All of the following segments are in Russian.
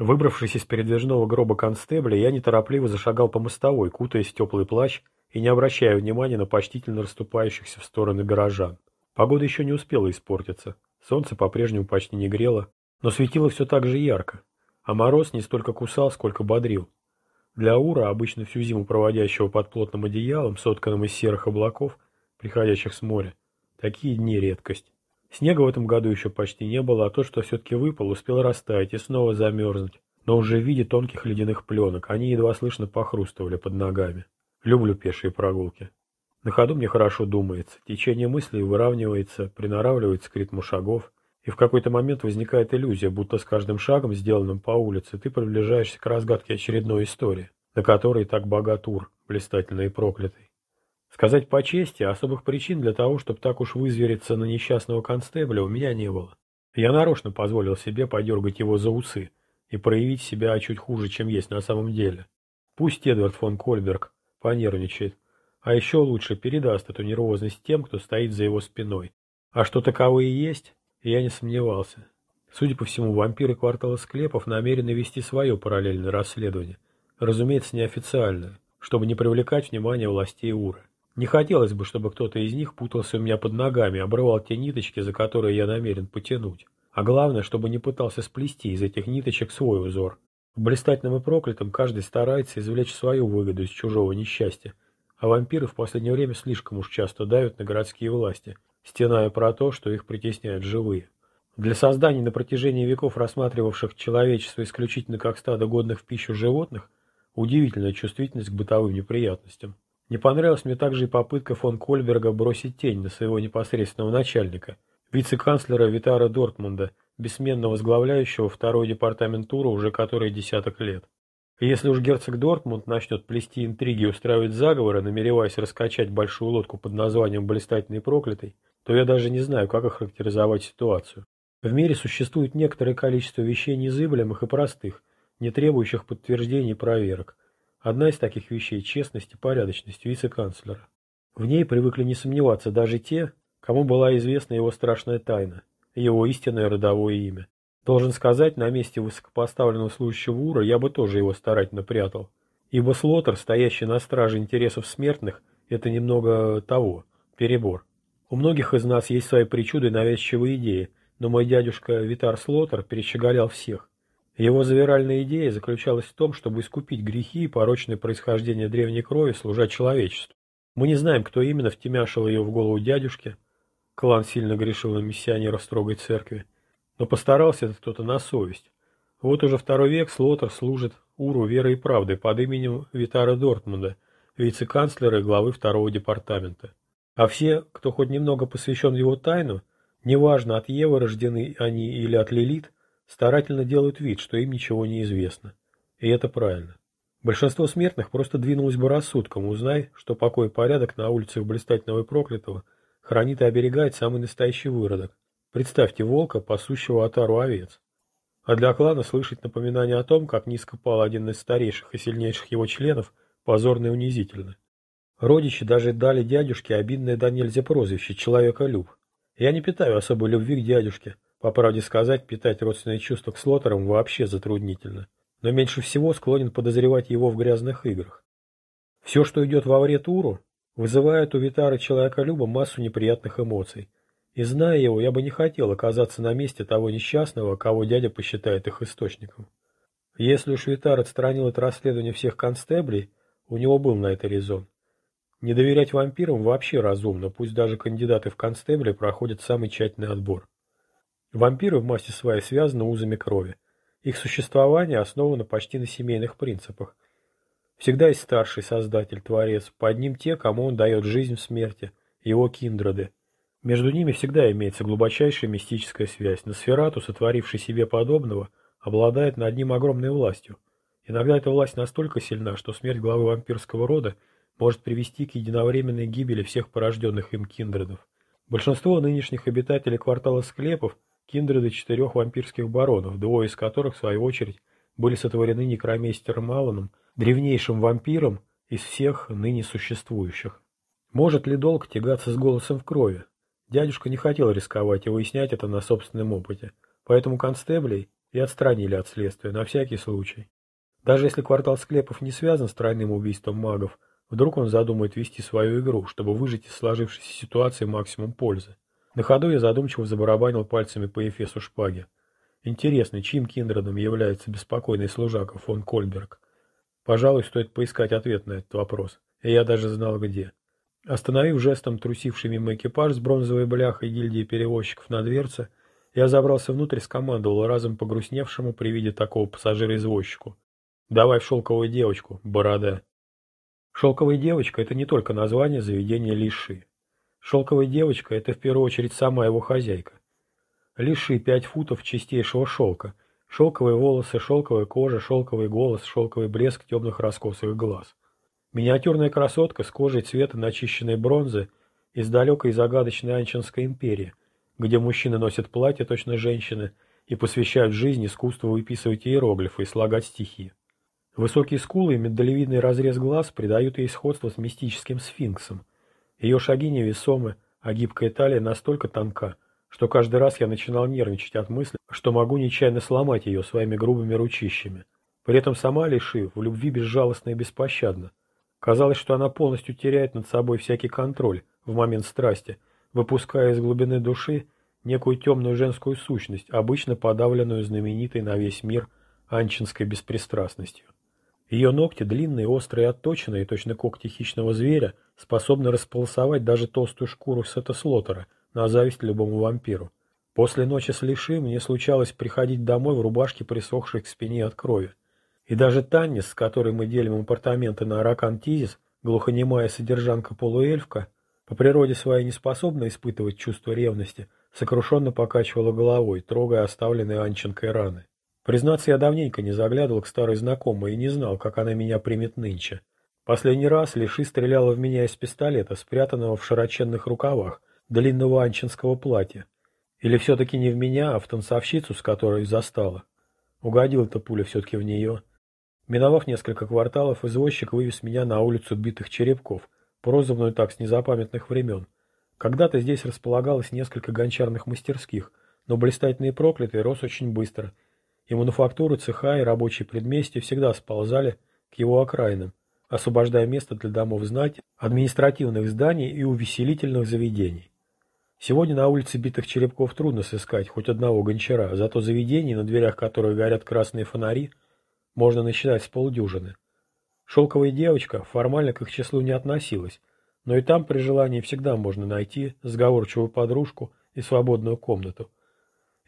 Выбравшись из передвижного гроба констебля, я неторопливо зашагал по мостовой, кутаясь в теплый плащ и не обращая внимания на почтительно расступающихся в стороны горожан. Погода еще не успела испортиться. Солнце по-прежнему почти не грело, но светило все так же ярко, а мороз не столько кусал, сколько бодрил. Для Ура, обычно всю зиму проводящего под плотным одеялом, сотканным из серых облаков, приходящих с моря, такие дни редкость. Снега в этом году еще почти не было, а то, что все-таки выпал, успел растаять и снова замерзнуть. Но уже в виде тонких ледяных пленок, они едва слышно похрустывали под ногами. Люблю пешие прогулки. На ходу мне хорошо думается, течение мыслей выравнивается, приноравливается к ритму шагов, и в какой-то момент возникает иллюзия, будто с каждым шагом, сделанным по улице, ты приближаешься к разгадке очередной истории, на которой так богат Ур, блистательный и проклятый. Сказать по чести, особых причин для того, чтобы так уж вызвериться на несчастного констебля, у меня не было. Я нарочно позволил себе подергать его за усы и проявить себя чуть хуже, чем есть на самом деле. Пусть Эдвард фон Кольберг понервничает, а еще лучше передаст эту нервозность тем, кто стоит за его спиной. А что таковые есть, я не сомневался. Судя по всему, вампиры квартала склепов намерены вести свое параллельное расследование, разумеется, неофициальное, чтобы не привлекать внимание властей Уры. Не хотелось бы, чтобы кто-то из них путался у меня под ногами, обрывал те ниточки, за которые я намерен потянуть. А главное, чтобы не пытался сплести из этих ниточек свой узор. В блистательном и проклятом каждый старается извлечь свою выгоду из чужого несчастья. А вампиры в последнее время слишком уж часто давят на городские власти, стеная про то, что их притесняют живые. Для создания на протяжении веков рассматривавших человечество исключительно как стадо годных в пищу животных, удивительная чувствительность к бытовым неприятностям. Не понравилась мне также и попытка фон Кольберга бросить тень на своего непосредственного начальника, вице-канцлера Витара Дортмунда, бессменно возглавляющего второй департамент тура уже который десяток лет. И если уж герцог Дортмунд начнет плести интриги и устраивать заговоры, намереваясь раскачать большую лодку под названием «Блистательный проклятый», то я даже не знаю, как охарактеризовать ситуацию. В мире существует некоторое количество вещей незыблемых и простых, не требующих подтверждений и проверок. Одна из таких вещей – честность и порядочность вице-канцлера. В ней привыкли не сомневаться даже те, кому была известна его страшная тайна, его истинное родовое имя. Должен сказать, на месте высокопоставленного служащего Ура я бы тоже его старательно прятал. Ибо Слотер, стоящий на страже интересов смертных, это немного того, перебор. У многих из нас есть свои причуды и навязчивые идеи, но мой дядюшка Витар Слотер перещеголял всех. Его завиральная идея заключалась в том, чтобы искупить грехи и порочное происхождение древней крови, служа человечеству. Мы не знаем, кто именно втемяшил ее в голову дядюшке. Клан сильно грешил на миссионеров строгой церкви. Но постарался этот кто-то на совесть. Вот уже второй век Слотер служит Уру верой и правдой под именем Витара Дортмунда, вице-канцлера и главы второго департамента. А все, кто хоть немного посвящен его тайну, неважно, от Евы рождены они или от Лилит, старательно делают вид, что им ничего не известно. И это правильно. Большинство смертных просто двинулось бы рассудком, узнай, что покой и порядок на улицах блистательного и проклятого хранит и оберегает самый настоящий выродок. Представьте волка, пасущего отару овец. А для клана слышать напоминание о том, как низко пал один из старейших и сильнейших его членов, позорно и унизительно. Родичи даже дали дядюшке обидное до нельзя прозвище «человека-люб». Я не питаю особой любви к дядюшке, по правде сказать, питать родственные чувства к Слотерам вообще затруднительно. Но меньше всего склонен подозревать его в грязных играх. Все, что идет во вред Уру, вызывает у Витара человеколюба массу неприятных эмоций. И зная его, я бы не хотел оказаться на месте того несчастного, кого дядя посчитает их источником. Если уж Витар отстранил от расследования всех констеблей, у него был на это резон. Не доверять вампирам вообще разумно, пусть даже кандидаты в констебли проходят самый тщательный отбор. Вампиры в массе своей связаны узами крови. Их существование основано почти на семейных принципах. Всегда есть старший создатель, творец, под ним те, кому он дает жизнь в смерти, его киндреды. Между ними всегда имеется глубочайшая мистическая связь. Носферату, сотворивший себе подобного, обладает над ним огромной властью. Иногда эта власть настолько сильна, что смерть главы вампирского рода может привести к единовременной гибели всех порожденных им киндредов. Большинство нынешних обитателей квартала склепов – киндреды четырех вампирских баронов, двое из которых, в свою очередь, были сотворены некромейстером Алланом, древнейшим вампиром из всех ныне существующих. Может ли долг тягаться с голосом в крови? Дядюшка не хотел рисковать и выяснять это на собственном опыте, поэтому констеблей, и отстранили от следствия, на всякий случай. Даже если квартал склепов не связан с тройным убийством магов, вдруг он задумает вести свою игру, чтобы выжить из сложившейся ситуации максимум пользы. На ходу я задумчиво забарабанил пальцами по эфесу шпаги. Интересно, чьим киндредом является беспокойный служака фон Кольберг? Пожалуй, стоит поискать ответ на этот вопрос. И я даже знал где. Остановив жестом трусивший мимо экипаж с бронзовой бляхой гильдии перевозчиков на дверце, я забрался внутрь и скомандовал разом погрустневшему при виде такого пассажира-извозчику. «Давай в шелковую девочку, борода». Шелковая девочка – это не только название заведения Лиши. Шелковая девочка – это в первую очередь сама его хозяйка. Лиши пять футов чистейшего шелка, шелковые волосы, шелковая кожа, шелковый голос, шелковый блеск темных раскосых глаз. Миниатюрная красотка с кожей цвета начищенной бронзы из далекой и загадочной Анчинской империи, где мужчины носят платья точно женщины и посвящают жизнь искусству выписывать иероглифы и слагать стихи. Высокие скулы и медалевидный разрез глаз придают ей сходство с мистическим сфинксом. Ее шаги невесомы, а гибкая талия настолько тонка, что каждый раз я начинал нервничать от мысли, что могу нечаянно сломать ее своими грубыми ручищами. При этом сама Лиши в любви безжалостна и беспощадна, Казалось, что она полностью теряет над собой всякий контроль в момент страсти, выпуская из глубины души некую темную женскую сущность, обычно подавленную знаменитой на весь мир анчинской беспристрастностью. Ее ногти, длинные, острые отточенные, точно когти хищного зверя, способны располосовать даже толстую шкуру Сета Слотера на зависть любому вампиру. После ночи с Лиши мне случалось приходить домой в рубашке, присохшей к спине от крови. И даже Таннис, с которой мы делим апартаменты на Аракан-Тизис, глухонемая содержанка-полуэльфка, по природе своей не способна испытывать чувство ревности, сокрушенно покачивала головой, трогая оставленные Анченкой раны. Признаться, я давненько не заглядывал к старой знакомой и не знал, как она меня примет нынче. Последний раз Лиши стреляла в меня из пистолета, спрятанного в широченных рукавах, длинного анчинского платья. Или все-таки не в меня, а в танцовщицу, с которой застала. Угодила-то пуля все-таки в нее. Миновав несколько кварталов, извозчик вывез меня на улицу битых черепков, прозванную так с незапамятных времен. Когда-то здесь располагалось несколько гончарных мастерских, но блистательный проклятый рос очень быстро, и мануфактуры, цеха и рабочие предместья всегда сползали к его окраинам, освобождая место для домов знати, административных зданий и увеселительных заведений. Сегодня на улице битых черепков трудно сыскать хоть одного гончара, зато заведений, на дверях которых горят красные фонари – можно насчитать с полдюжины. Шелковая девочка формально к их числу не относилась, но и там при желании всегда можно найти сговорчивую подружку и свободную комнату.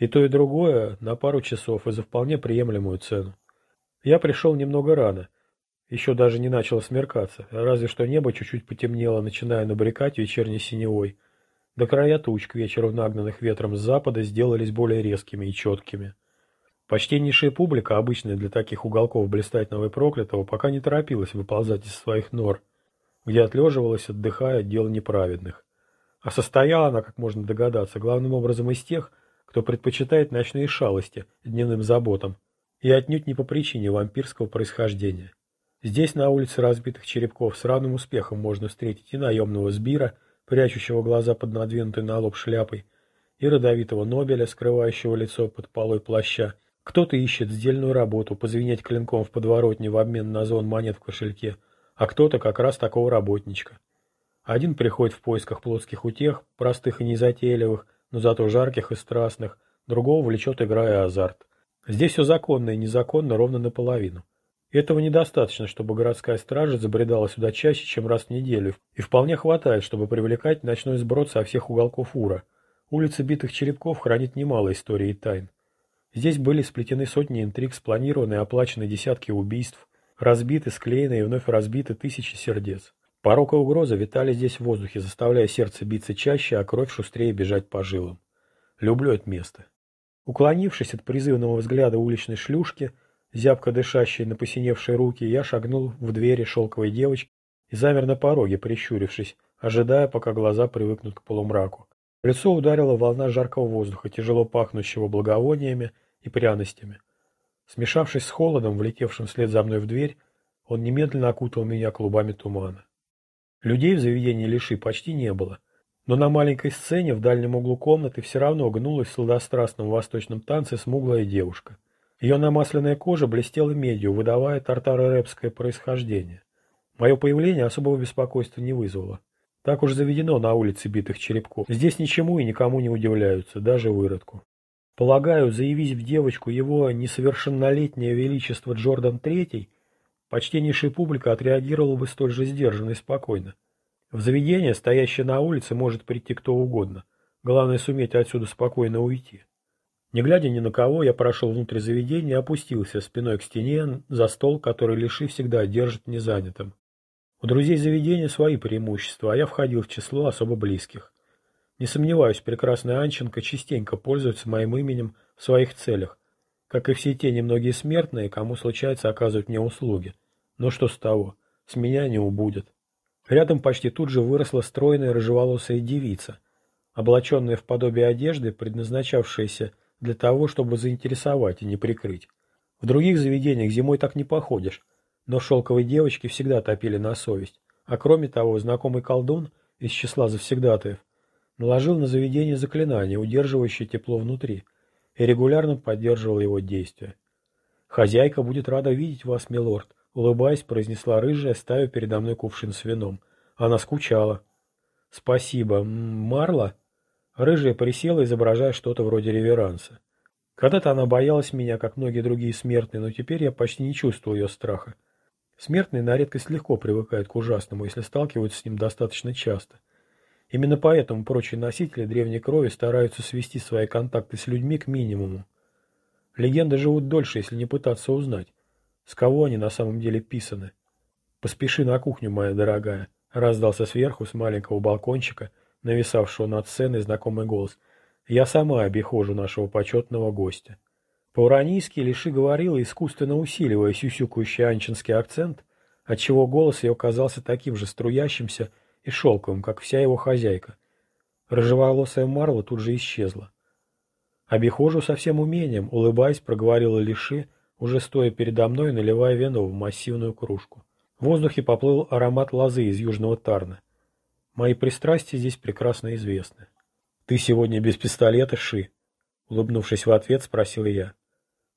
И то, и другое на пару часов и за вполне приемлемую цену. Я пришел немного рано, еще даже не начало смеркаться, разве что небо чуть-чуть потемнело, начиная набрекать вечерней синевой. До края туч к вечеру нагнанных ветром с запада сделались более резкими и четкими. Почтеннейшая публика, обычная для таких уголков блистательного и проклятого, пока не торопилась выползать из своих нор, где отлеживалась, отдыхая от дел неправедных. А состояла она, как можно догадаться, главным образом из тех, кто предпочитает ночные шалости дневным заботам, и отнюдь не по причине вампирского происхождения. Здесь, на улице разбитых черепков, с равным успехом можно встретить и наемного сбира, прячущего глаза под надвинутой на лоб шляпой, и родовитого Нобеля, скрывающего лицо под полой плаща, кто-то ищет сдельную работу, позвенеть клинком в подворотне в обмен на зон монет в кошельке, а кто-то как раз такого работничка. Один приходит в поисках плотских утех, простых и незатейливых, но зато жарких и страстных, другого влечет игра и азарт. Здесь все законно и незаконно ровно наполовину. Этого недостаточно, чтобы городская стража забредала сюда чаще, чем раз в неделю, и вполне хватает, чтобы привлекать ночной сброд со всех уголков Ура. Улица битых черепков хранит немало историй и тайн. Здесь были сплетены сотни интриг, спланированы и оплачены десятки убийств, разбиты, склеены и вновь разбиты тысячи сердец. Порок и угроза витали здесь в воздухе, заставляя сердце биться чаще, а кровь шустрее бежать по жилам. Люблю это место. Уклонившись от призывного взгляда уличной шлюшки, зябко дышащей на посиневшие руки, я шагнул в двери шелковой девочки и замер на пороге, прищурившись, ожидая, пока глаза привыкнут к полумраку. В лицо ударила волна жаркого воздуха, тяжело пахнущего благовониями и пряностями. Смешавшись с холодом, влетевшим вслед за мной в дверь, он немедленно окутал меня клубами тумана. Людей в заведении Лиши почти не было, но на маленькой сцене в дальнем углу комнаты все равно гнулась в сладострастном восточном танце смуглая девушка. Ее намасленная кожа блестела медью, выдавая тартаро-репское происхождение. Мое появление особого беспокойства не вызвало. Так уж заведено на улице битых черепков. Здесь ничему и никому не удивляются, даже выродку. Полагаю, заявись в девочку его несовершеннолетнее величество Джордан Третий, почтеннейшая публика отреагировала бы столь же сдержанно и спокойно. В заведение, стоящее на улице, может прийти кто угодно. Главное суметь отсюда спокойно уйти. Не глядя ни на кого, я прошел внутрь заведения и опустился спиной к стене за стол, который Леши всегда держит незанятым. У друзей заведения свои преимущества, а я входил в число особо близких. Не сомневаюсь, прекрасная Анченко частенько пользуется моим именем в своих целях, как и все те немногие смертные, кому случается оказывать мне услуги. Но что с того? С меня не убудет. Рядом почти тут же выросла стройная рыжеволосая девица, облаченная в подобие одежды, предназначавшаяся для того, чтобы заинтересовать и не прикрыть. В других заведениях зимой так не походишь, но шелковые девочки всегда топили на совесть. А кроме того, знакомый колдун из числа завсегдатаев наложил на заведение заклинание, удерживающее тепло внутри, и регулярно поддерживал его действия. «Хозяйка будет рада видеть вас, милорд», — улыбаясь, произнесла рыжая, ставя передо мной кувшин с вином. Она скучала. «Спасибо. Марла?» Рыжая присела, изображая что-то вроде реверанса. Когда-то она боялась меня, как многие другие смертные, но теперь я почти не чувствую ее страха. Смертные на редкость легко привыкают к ужасному, если сталкиваются с ним достаточно часто. Именно поэтому прочие носители древней крови стараются свести свои контакты с людьми к минимуму. Легенды живут дольше, если не пытаться узнать, с кого они на самом деле писаны. «Поспеши на кухню, моя дорогая», — раздался сверху с маленького балкончика — нависавшего над сценой знакомый голос. «Я сама обихожу нашего почетного гостя». По-уранийски Лиши говорила, искусственно усиливая сюсюкающий анчинский акцент, отчего голос ее казался таким же струящимся и шелковым, как вся его хозяйка. Рыжеволосая Марла тут же исчезла. «Обихожу со всем умением», — улыбаясь, проговорила Лиши, уже стоя передо мной, наливая вино в массивную кружку. В воздухе поплыл аромат лозы из южного Тарна. Мои пристрастия здесь прекрасно известны. Ты сегодня без пистолета, Ши? Улыбнувшись в ответ, спросил я.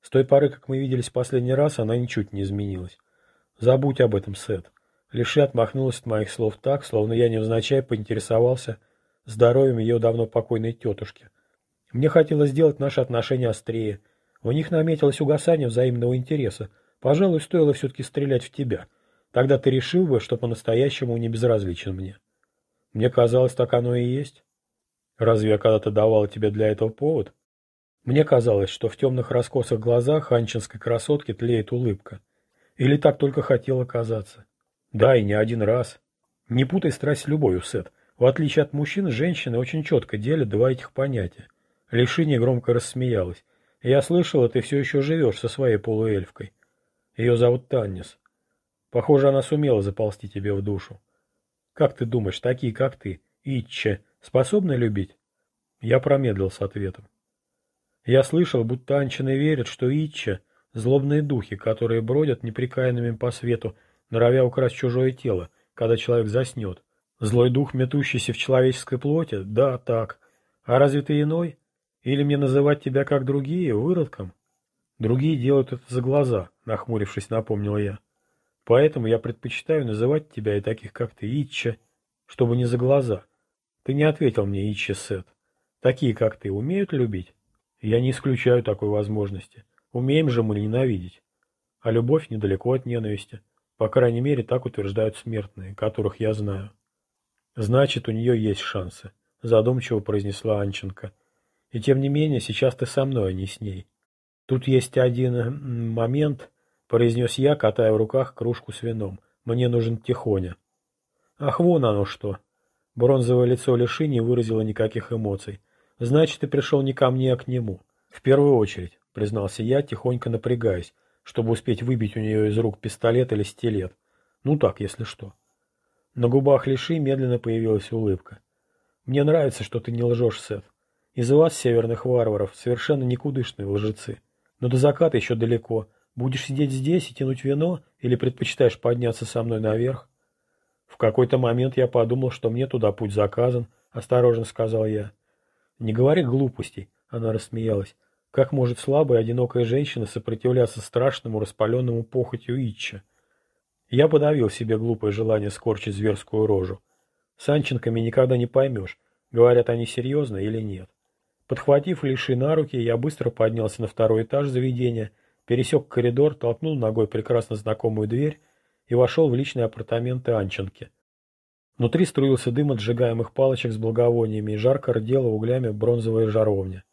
С той поры, как мы виделись последний раз, она ничуть не изменилась. Забудь об этом, Сет. Лиши отмахнулась от моих слов так, словно я невзначай поинтересовался здоровьем ее давно покойной тетушки. Мне хотелось сделать наши отношения острее. У них наметилось угасание взаимного интереса. Пожалуй, стоило все-таки стрелять в тебя. Тогда ты решил бы, что по-настоящему не безразличен мне. Мне казалось, так оно и есть. Разве я когда-то давал тебе для этого повод? Мне казалось, что в темных раскосах глазах ханчинской красотки тлеет улыбка. Или так только хотела казаться. Да, и не один раз. Не путай страсть с любовью, Сет. В отличие от мужчин, женщины очень четко делят два этих понятия. Лишине громко рассмеялась. Я слышала, ты все еще живешь со своей полуэльфкой. Ее зовут Таннис. Похоже, она сумела заползти тебе в душу. Как ты думаешь, такие, как ты, Итче, способны любить? Я промедлил с ответом. Я слышал, будто анчины верят, что Итче — злобные духи, которые бродят неприкаянными по свету, норовя украсть чужое тело, когда человек заснет. Злой дух, метущийся в человеческой плоти? Да, так. А разве ты иной? Или мне называть тебя как другие, выродком? Другие делают это за глаза, нахмурившись, напомнил я. Поэтому я предпочитаю называть тебя и таких, как ты, Итча, чтобы не за глаза. Ты не ответил мне, Итча Сет. Такие, как ты, умеют любить? Я не исключаю такой возможности. Умеем же мы ненавидеть. А любовь недалеко от ненависти. По крайней мере, так утверждают смертные, которых я знаю. Значит, у нее есть шансы, задумчиво произнесла Анченко. И тем не менее, сейчас ты со мной, а не с ней. Тут есть один момент, — произнес я, катая в руках кружку с вином. «Мне нужен Тихоня». «Ах, вон оно что!» Бронзовое лицо Леши не выразило никаких эмоций. «Значит, ты пришел не ко мне, а к нему». «В первую очередь», — признался я, тихонько напрягаясь, чтобы успеть выбить у нее из рук пистолет или стилет. Ну так, если что. На губах Леши медленно появилась улыбка. «Мне нравится, что ты не лжешь, Сет. Из вас, северных варваров, совершенно никудышные лжецы. Но до заката еще далеко, Будешь сидеть здесь и тянуть вино, или предпочитаешь подняться со мной наверх? В какой-то момент я подумал, что мне туда путь заказан, осторожно сказал я. Не говори глупостей, она рассмеялась. Как может слабая одинокая женщина сопротивляться страшному распаленному похотью Итча? Я подавил себе глупое желание скорчить зверскую рожу. Санченками никогда не поймешь, говорят они серьезно или нет. Подхватив Лиши на руки, я быстро поднялся на второй этаж заведения, пересек коридор, толкнул ногой прекрасно знакомую дверь и вошел в личные апартаменты Анченки. Внутри струился дым от сжигаемых палочек с благовониями и жарко рдела углями бронзовая жаровня.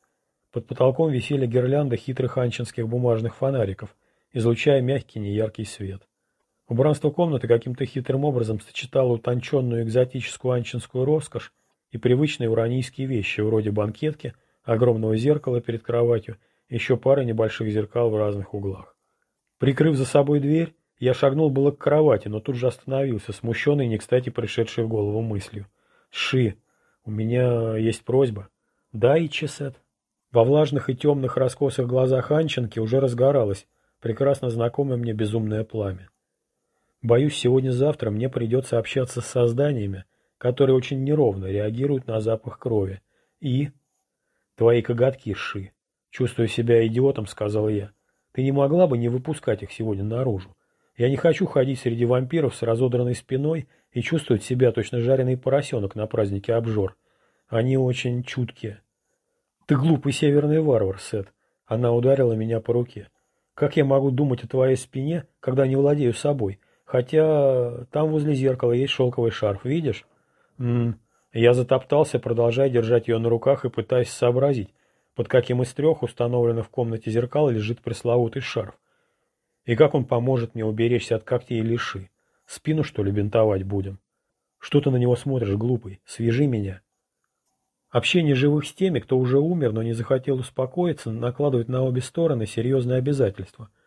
Под потолком висели гирлянды хитрых анчинских бумажных фонариков, излучая мягкий неяркий свет. Убранство комнаты каким-то хитрым образом сочетало утонченную экзотическую анчинскую роскошь и привычные уранийские вещи, вроде банкетки, огромного зеркала перед кроватью, еще пары небольших зеркал в разных углах. Прикрыв за собой дверь, я шагнул было к кровати, но тут же остановился, смущенный и не кстати пришедшей в голову мыслью. «Ши, у меня есть просьба». «Да, и Чесет». Во влажных и темных раскосых глазах Анченки уже разгоралось прекрасно знакомое мне безумное пламя. Боюсь, сегодня-завтра мне придется общаться с созданиями, которые очень неровно реагируют на запах крови. И... Твои коготки, Ши. Чувствуя себя идиотом, сказал я. Ты не могла бы не выпускать их сегодня наружу? Я не хочу ходить среди вампиров с разодранной спиной и чувствовать себя точно жареный поросенок на празднике обжор. Они очень чуткие. Ты глупый северный варвар, Сет. Она ударила меня по руке. Как я могу думать о твоей спине, когда не владею собой? Хотя там возле зеркала есть шелковый шарф, видишь? М -м. Я затоптался, продолжая держать ее на руках и пытаясь сообразить, под каким из трех установленных в комнате зеркал лежит пресловутый шарф. И как он поможет мне уберечься от когтей и лиши? Спину, что ли, бинтовать будем? Что ты на него смотришь, глупый? Свяжи меня. Общение живых с теми, кто уже умер, но не захотел успокоиться, накладывает на обе стороны серьезные обязательства –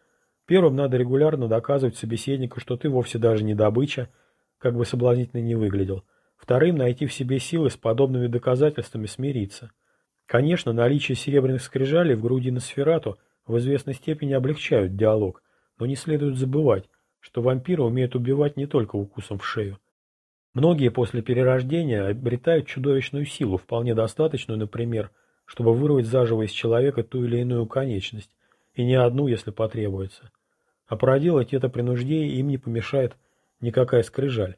Первым надо регулярно доказывать собеседнику, что ты вовсе даже не добыча, как бы соблазнительно не выглядел. Вторым – найти в себе силы с подобными доказательствами смириться. Конечно, наличие серебряных скрижалей в груди Носферату в известной степени облегчают диалог, но не следует забывать, что вампиры умеют убивать не только укусом в шею. Многие после перерождения обретают чудовищную силу, вполне достаточную, например, чтобы вырвать заживо из человека ту или иную конечность, и не одну, если потребуется. А проделать это принуждение им не помешает никакая скрижаль.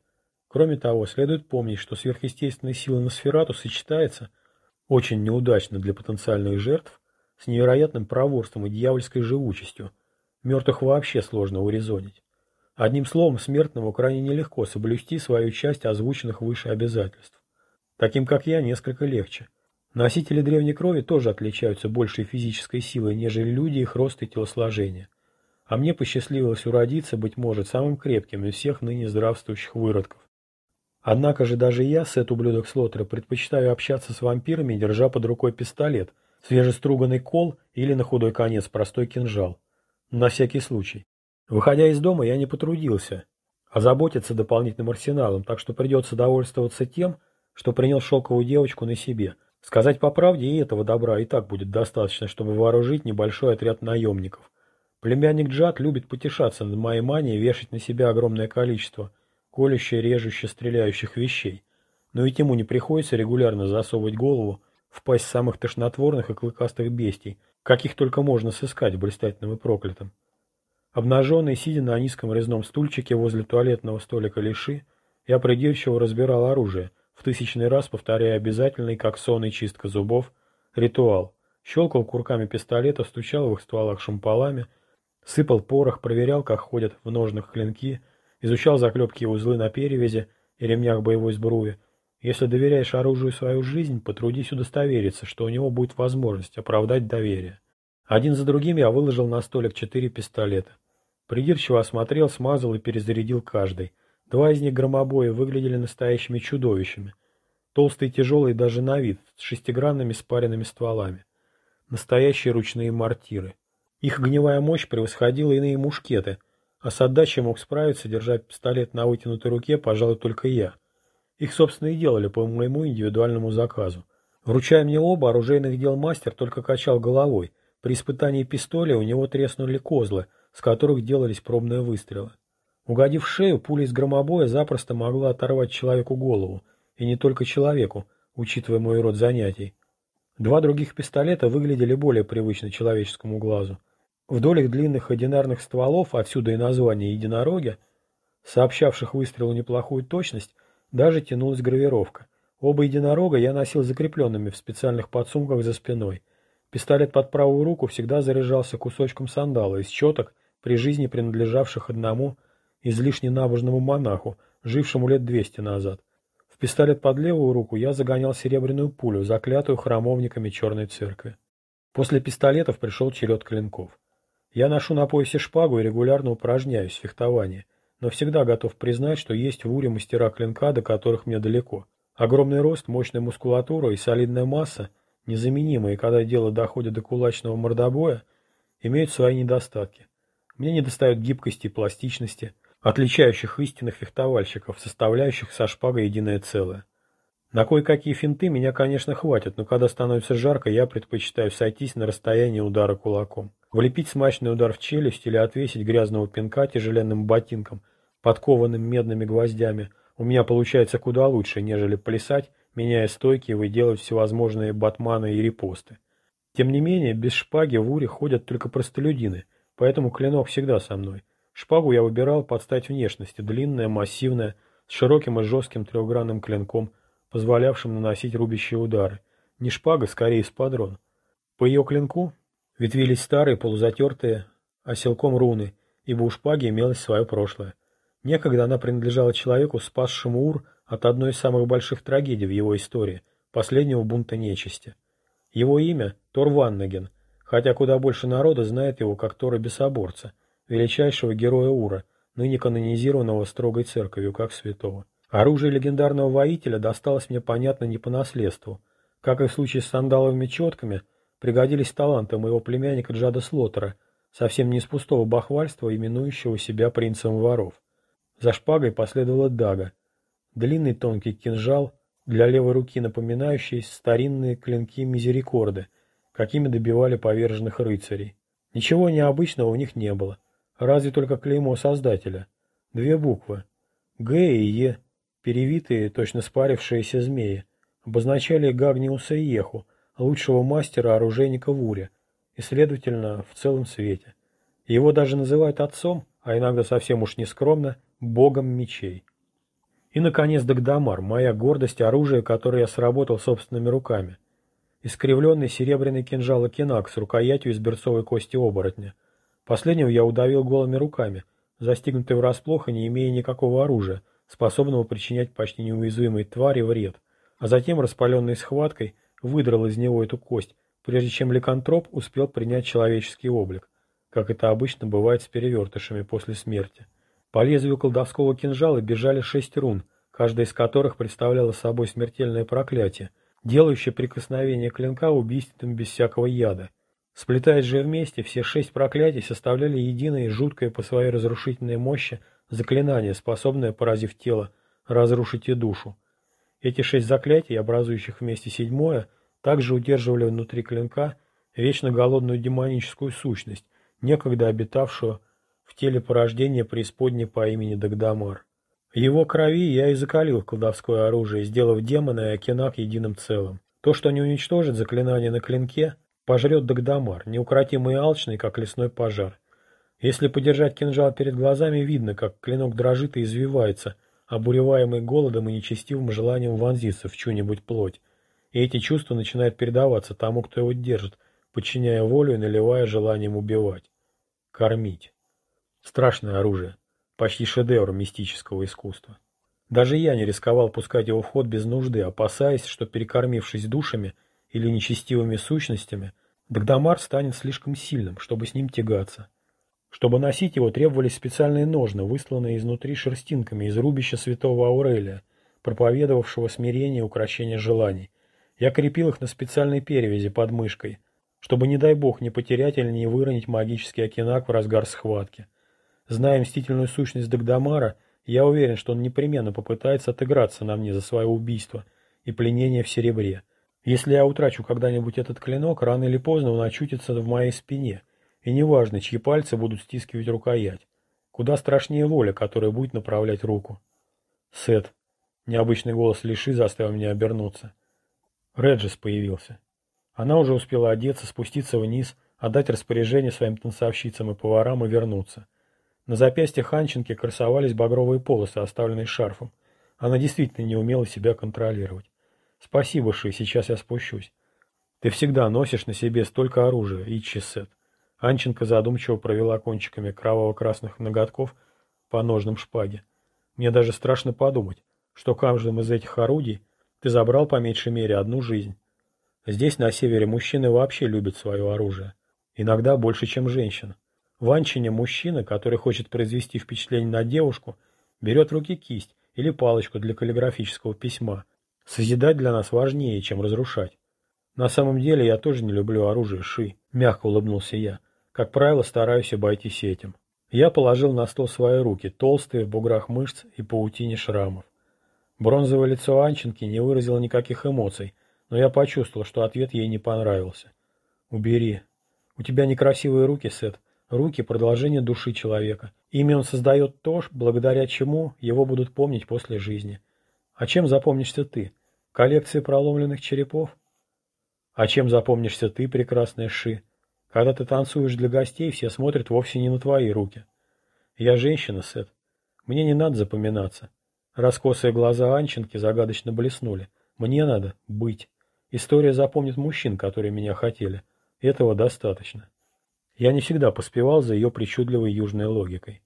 Кроме того, следует помнить, что сверхъестественная сила Носферату сочетается, очень неудачно для потенциальных жертв, с невероятным проворством и дьявольской живучестью. Мертвых вообще сложно урезонить. Одним словом, смертному крайне нелегко соблюсти свою часть озвученных выше обязательств. Таким, как я, несколько легче. Носители древней крови тоже отличаются большей физической силой, нежели люди их рост и телосложение. А мне посчастливилось уродиться, быть может, самым крепким из всех ныне здравствующих выродков. Однако же даже я, Сет ублюдок Слотера, предпочитаю общаться с вампирами, держа под рукой пистолет, свежеструганный кол или на худой конец простой кинжал. На всякий случай. Выходя из дома, я не потрудился озаботиться дополнительным арсеналом, так что придется довольствоваться тем, что принял шелковую девочку на себе. Сказать по правде, и этого добра и так будет достаточно, чтобы вооружить небольшой отряд наемников – Племянник Джад любит потешаться над моей манией вешать на себя огромное количество колюще, режуще, стреляющих вещей. Но ведь ему не приходится регулярно засовывать голову в пасть самых тошнотворных и клыкастых бестий, каких только можно сыскать блистательным и проклятым. Обнаженный, сидя на низком резном стульчике возле туалетного столика лиши, я придирчиво разбирал оружие, в тысячный раз повторяя обязательный, как сон и чистка зубов, ритуал. Щелкал курками пистолета, стучал в их стволах шампалами, Сыпал порох, проверял, как ходят в ножных клинки, изучал заклепки и узлы на перевязи и ремнях боевой сбруи. Если доверяешь оружию свою жизнь, потрудись удостовериться, что у него будет возможность оправдать доверие. Один за другим я выложил на столик четыре пистолета. Придирчиво осмотрел, смазал и перезарядил каждый. Два из них громобоя выглядели настоящими чудовищами. Толстые и тяжелые даже на вид, с шестигранными спаренными стволами. Настоящие ручные мортиры. Их огневая мощь превосходила иные мушкеты, а с отдачей мог справиться, держа пистолет на вытянутой руке, пожалуй, только я. Их, собственно, и делали по моему индивидуальному заказу. Вручая мне оба, оружейных дел мастер только качал головой. При испытании пистоля у него треснули козлы, с которых делались пробные выстрелы. Угодив шею, пуля из громобоя запросто могла оторвать человеку голову. И не только человеку, учитывая мой род занятий. Два других пистолета выглядели более привычно человеческому глазу. Вдоль их длинных одинарных стволов, отсюда и название «единороги», сообщавших выстрелу неплохую точность, даже тянулась гравировка. Оба единорога я носил закрепленными в специальных подсумках за спиной. Пистолет под правую руку всегда заряжался кусочком сандала из четок, при жизни принадлежавших одному излишне набожному монаху, жившему лет двести назад. В пистолет под левую руку я загонял серебряную пулю, заклятую храмовниками черной церкви. После пистолетов пришел черед клинков. Я ношу на поясе шпагу и регулярно упражняюсь в фехтовании, но всегда готов признать, что есть в Уре мастера клинка, до которых мне далеко. Огромный рост, мощная мускулатура и солидная масса, незаменимые, когда дело доходит до кулачного мордобоя, имеют свои недостатки. Мне недостает гибкости и пластичности, отличающих истинных фехтовальщиков, составляющих со шпагой единое целое. На кое-какие финты меня, конечно, хватит, но когда становится жарко, я предпочитаю сойтись на расстоянии удара кулаком. Влепить смачный удар в челюсть или отвесить грязного пинка тяжеленным ботинком, подкованным медными гвоздями, у меня получается куда лучше, нежели плясать, меняя стойки и выделывать всевозможные батманы и репосты. Тем не менее, без шпаги в Уре ходят только простолюдины – Поэтому клинок всегда со мной. Шпагу я выбирал под стать внешности, длинная, массивная, с широким и жестким трехгранным клинком, позволявшим наносить рубящие удары. Не шпага, скорее спадрон. По ее клинку ветвились старые, полузатертые, оселком руны, ибо у шпаги имелось свое прошлое. Некогда она принадлежала человеку, спасшему Ур от одной из самых больших трагедий в его истории, последнего бунта нечисти. Его имя – Тор Ваннеген, хотя куда больше народа знает его как Тора Бесоборца, величайшего героя Ура, ныне канонизированного строгой церковью как святого. Оружие легендарного воителя досталось мне, понятно, не по наследству. Как и в случае с сандаловыми четками, пригодились таланты моего племянника Джада Слотера, совсем не из пустого бахвальства, именующего себя принцем воров. За шпагой последовала дага. Длинный тонкий кинжал, для левой руки напоминающий старинные клинки мизерикорды – какими добивали поверженных рыцарей. Ничего необычного у них не было, разве только клеймо Создателя. Две буквы – Г и Е, перевитые, точно спарившиеся змеи, обозначали Гагниуса и Еху, лучшего мастера-оружейника в Уре, и, следовательно, в целом свете. Его даже называют отцом, а иногда совсем уж нескромно, богом мечей. И, наконец, Дагдамар, моя гордость, оружие, которое я сработал собственными руками – искривленный серебряный кинжал Акинак с рукоятью из берцовой кости оборотня. Последнего я удавил голыми руками, застигнутый врасплох и не имея никакого оружия, способного причинять почти неуязвимой твари вред, а затем, распаленной схваткой, выдрал из него эту кость, прежде чем ликантроп успел принять человеческий облик, как это обычно бывает с перевертышами после смерти. По лезвию колдовского кинжала бежали шесть рун, каждая из которых представляла собой смертельное проклятие, делающее прикосновение клинка убийственным без всякого яда. Сплетаясь же вместе, все шесть проклятий составляли единое и жуткое по своей разрушительной мощи заклинание, способное, поразив тело, разрушить и душу. Эти шесть заклятий, образующих вместе седьмое, также удерживали внутри клинка вечно голодную демоническую сущность, некогда обитавшую в теле порождения преисподней по имени Дагдамар. Его крови я и закалил колдовское оружие, сделав демона и Акинак единым целым. То, что не уничтожит заклинание на клинке, пожрет Дагдамар, неукротимый и алчный, как лесной пожар. Если подержать кинжал перед глазами, видно, как клинок дрожит и извивается, обуреваемый голодом и нечестивым желанием вонзиться в чью-нибудь плоть. И эти чувства начинают передаваться тому, кто его держит, подчиняя волю и наливая желанием убивать. Кормить. Страшное оружие. Почти шедевр мистического искусства. Даже я не рисковал пускать его в ход без нужды, опасаясь, что, перекормившись душами или нечестивыми сущностями, Дагдамар станет слишком сильным, чтобы с ним тягаться. Чтобы носить его, требовались специальные ножны, высланные изнутри шерстинками из рубища святого Аурелия, проповедовавшего смирение и укрощение желаний. Я крепил их на специальной перевязи под мышкой, чтобы, не дай бог, не потерять или не выронить магический окинак в разгар схватки. Зная мстительную сущность Дагдамара, я уверен, что он непременно попытается отыграться на мне за свое убийство и пленение в серебре. Если я утрачу когда-нибудь этот клинок, рано или поздно он очутится в моей спине, и неважно, чьи пальцы будут стискивать рукоять. Куда страшнее воля, которая будет направлять руку. Сет. Необычный голос Лиши заставил меня обернуться. Реджис появился. Она уже успела одеться, спуститься вниз, отдать распоряжение своим танцовщицам и поварам и вернуться. На запястье Ханченки красовались багровые полосы, оставленные шарфом. Она действительно не умела себя контролировать. «Спасибо, Ши, сейчас я спущусь. Ты всегда носишь на себе столько оружия, Ичи-сет». Анченко задумчиво провела кончиками кроваво-красных ноготков по ножным шпаге. «Мне даже страшно подумать, что каждым из этих орудий ты забрал по меньшей мере одну жизнь. Здесь, на севере, мужчины вообще любят свое оружие. Иногда больше, чем женщина. В Анчине мужчина, который хочет произвести впечатление на девушку, берет в руки кисть или палочку для каллиграфического письма. Созидать для нас важнее, чем разрушать. На самом деле я тоже не люблю оружие Ши, мягко улыбнулся я. Как правило, стараюсь обойтись этим. Я положил на стол свои руки, толстые, в буграх мышц и паутине шрамов. Бронзовое лицо Анченки не выразило никаких эмоций, но я почувствовал, что ответ ей не понравился. «Убери. У тебя некрасивые руки, Сет. Руки – продолжение души человека. Ими он создает то, благодаря чему его будут помнить после жизни. А чем запомнишься ты? Коллекции проломленных черепов? А чем запомнишься ты, прекрасная Ши? Когда ты танцуешь для гостей, все смотрят вовсе не на твои руки. Я женщина, Сет. Мне не надо запоминаться. Раскосые глаза Анченки загадочно блеснули. Мне надо быть. История запомнит мужчин, которые меня хотели. Этого достаточно. Я не всегда поспевал за ее причудливой южной логикой.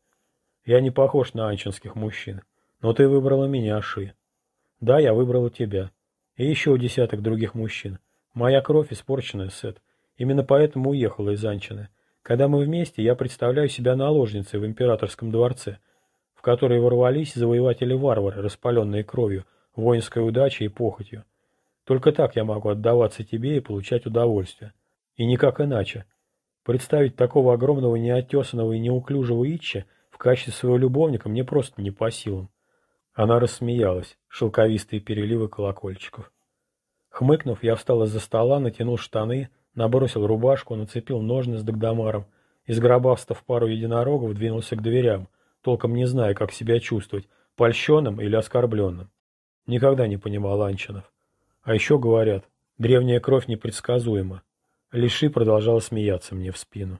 Я не похож на анчинских мужчин. Но ты выбрала меня, Ши. Да, я выбрала тебя. И еще десяток других мужчин. Моя кровь испорченная, Сет. Именно поэтому уехала из Анчины. Когда мы вместе, я представляю себя наложницей в императорском дворце, в который ворвались завоеватели-варвары, распаленные кровью, воинской удачей и похотью. Только так я могу отдаваться тебе и получать удовольствие. И никак иначе. Представить такого огромного неотесанного и неуклюжего Итча в качестве своего любовника мне просто не по силам. Она рассмеялась, шелковистые переливы колокольчиков. Хмыкнув, я встал из-за стола, натянул штаны, набросил рубашку, нацепил ножны с догдомаром и, сгробастав пару единорогов, двинулся к дверям, толком не зная, как себя чувствовать, польщенным или оскорбленным. Никогда не понимал Анчинов. А еще говорят, древняя кровь непредсказуема. Лиши продолжала смеяться мне в спину.